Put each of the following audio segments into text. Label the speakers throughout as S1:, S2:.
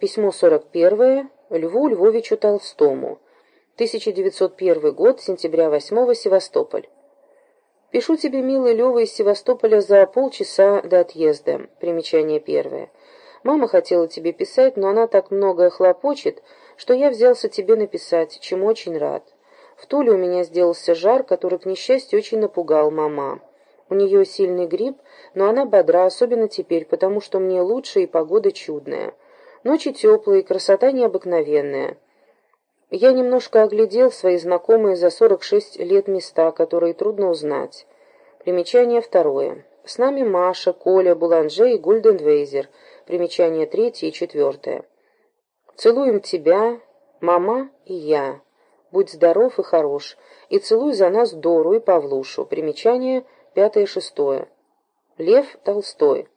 S1: Письмо 41 Льву Львовичу Толстому. 1901 год, сентября 8 Севастополь. Пишу тебе, милый Лева, из Севастополя за полчаса до отъезда. Примечание первое. Мама хотела тебе писать, но она так много хлопочет, что я взялся тебе написать, чему очень рад. В Туле у меня сделался жар, который, к несчастью, очень напугал мама. У нее сильный грипп, но она бодра, особенно теперь, потому что мне лучше и погода чудная. Ночи теплые, красота необыкновенная. Я немножко оглядел свои знакомые за 46 лет места, которые трудно узнать. Примечание второе. С нами Маша, Коля, Буланже и Гульденвейзер. Примечание третье и четвертое. Целуем тебя, мама и я. Будь здоров и хорош. И целуй за нас Дору и Павлушу. Примечание пятое и шестое. Лев Толстой.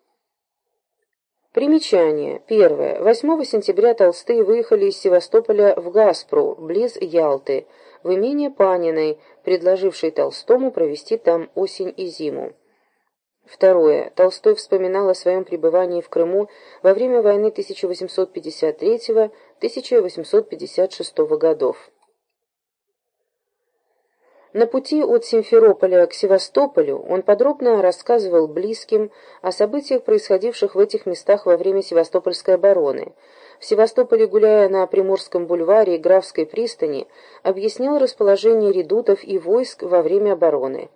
S1: Примечание. Первое. 8 сентября Толстые выехали из Севастополя в Гаспру, близ Ялты, в имение Паниной, предложившей Толстому провести там осень и зиму. Второе. Толстой вспоминал о своем пребывании в Крыму во время войны 1853-1856 годов. На пути от Симферополя к Севастополю он подробно рассказывал близким о событиях, происходивших в этих местах во время Севастопольской обороны. В Севастополе, гуляя на Приморском бульваре и Графской пристани, объяснял расположение редутов и войск во время обороны.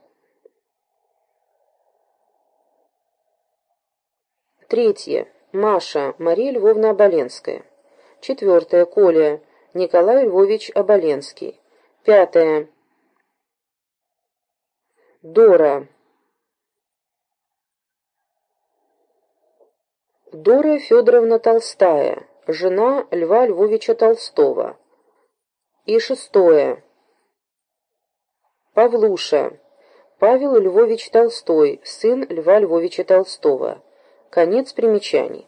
S1: Третье. Маша. Мария Львовна Оболенская. Четвертое. Коля. Николай Львович Оболенский. Пятое. Дора. Дора Федоровна Толстая, жена Льва Львовича Толстого. И шестое. Павлуша. Павел Львович Толстой, сын Льва Львовича Толстого. Конец примечаний.